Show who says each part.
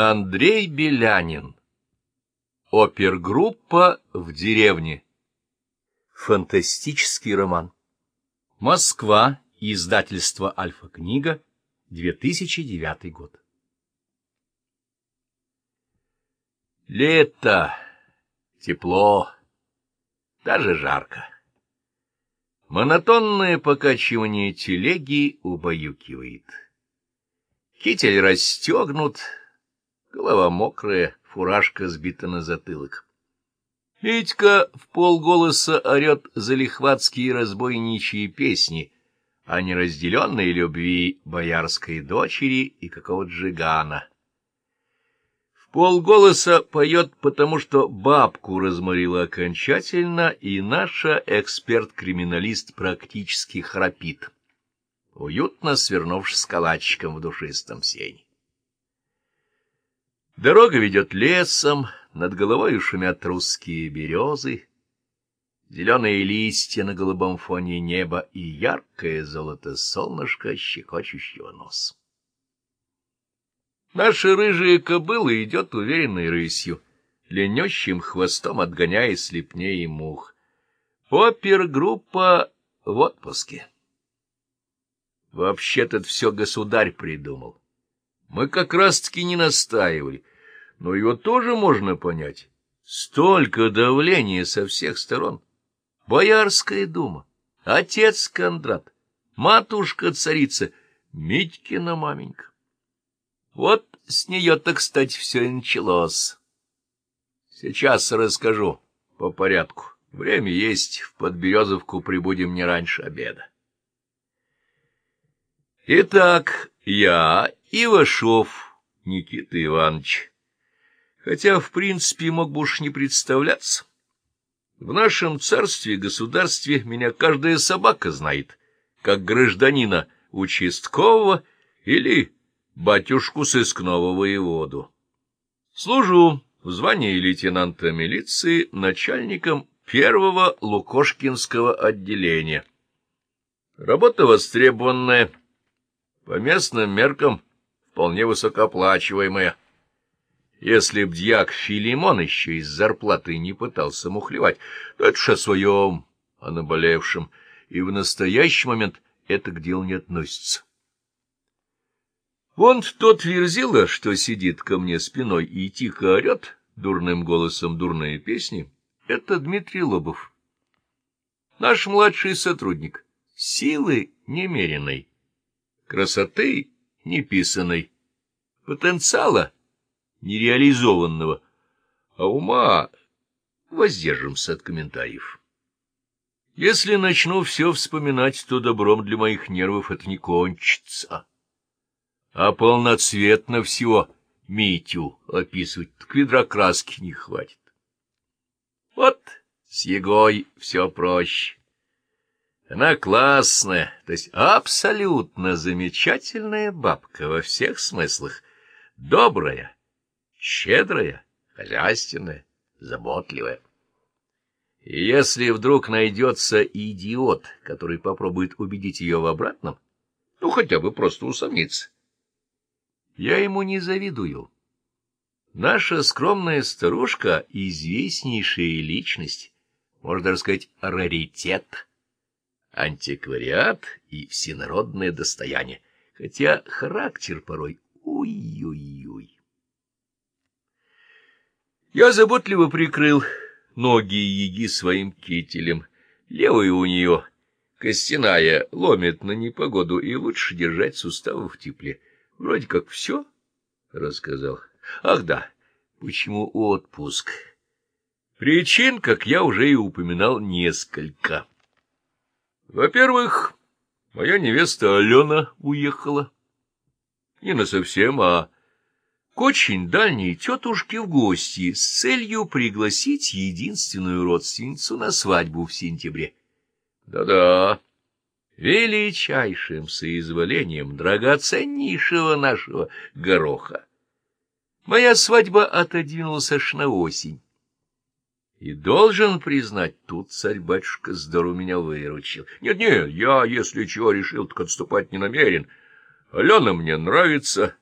Speaker 1: Андрей Белянин. Опергруппа в деревне. Фантастический роман. Москва. Издательство «Альфа-книга», 2009 год. Лето, тепло, даже жарко. Монотонное покачивание телеги убаюкивает. Китель расстегнут, голова мокрая, фуражка сбита на затылок. Витька в полголоса орет залихватские разбойничьи песни о неразделенной любви боярской дочери и какого-то джигана. В полголоса поет, потому что бабку разморила окончательно, и наша эксперт-криминалист практически храпит, уютно свернувшись калачиком в душистом сене. Дорога ведет лесом, над головой шумят русские березы, зеленые листья на голубом фоне неба и яркое золото солнышко, щекочущего нос. Наша рыжая кобыла идет уверенной рысью, ленещим хвостом отгоняя слепней и мух. Опергруппа в отпуске. Вообще-то все государь придумал. Мы как раз-таки не настаивали но его тоже можно понять. Столько давления со всех сторон. Боярская дума, отец Кондрат, матушка-царица, Митькина маменька. Вот с нее-то, кстати, все и началось. Сейчас расскажу по порядку. Время есть, в Подберезовку прибудем не раньше обеда. Итак, я, Ивашов Никита Иванович, хотя, в принципе, мог бы уж не представляться. В нашем царстве и государстве меня каждая собака знает, как гражданина участкового или батюшку сыскного воеводу. Служу в звании лейтенанта милиции начальником первого Лукошкинского отделения. Работа востребованная, по местным меркам вполне высокооплачиваемая. Если б дьяк Филимон еще из зарплаты не пытался мухлевать, то это ж о своем, о наболевшем, и в настоящий момент это к делу не относится. Вон тот верзила, что сидит ко мне спиной и тихо орет дурным голосом дурные песни, это Дмитрий Лобов. Наш младший сотрудник, силы немеренной, красоты неписанной, потенциала — нереализованного, а ума воздержимся от комментариев. Если начну все вспоминать, то добром для моих нервов это не кончится. А полноцветно всего Митю описывать так ведра краски не хватит. Вот с Егой все проще. Она классная, то есть абсолютно замечательная бабка во всех смыслах, добрая, щедрая, хозяйственная, заботливая. И если вдруг найдется идиот, который попробует убедить ее в обратном, ну, хотя бы просто усомниться, я ему не завидую. Наша скромная старушка — известнейшая личность, можно даже сказать, раритет, антиквариат и всенародное достояние, хотя характер порой уй-юй-юй. Я заботливо прикрыл ноги Еги своим кителем. Левая у нее, костяная, ломит на непогоду, и лучше держать суставы в тепле. Вроде как все рассказал. Ах да, почему отпуск? Причин, как я уже и упоминал, несколько. Во-первых, моя невеста Алена уехала. Не насовсем, а к очень дальней тетушке в гости с целью пригласить единственную родственницу на свадьбу в сентябре. Да-да, величайшим соизволением драгоценнейшего нашего гороха. Моя свадьба отодвинулась аж на осень. И должен признать, тут царь-батюшка здорово меня выручил. Нет-нет, я, если чего решил, так отступать не намерен. Алена мне нравится,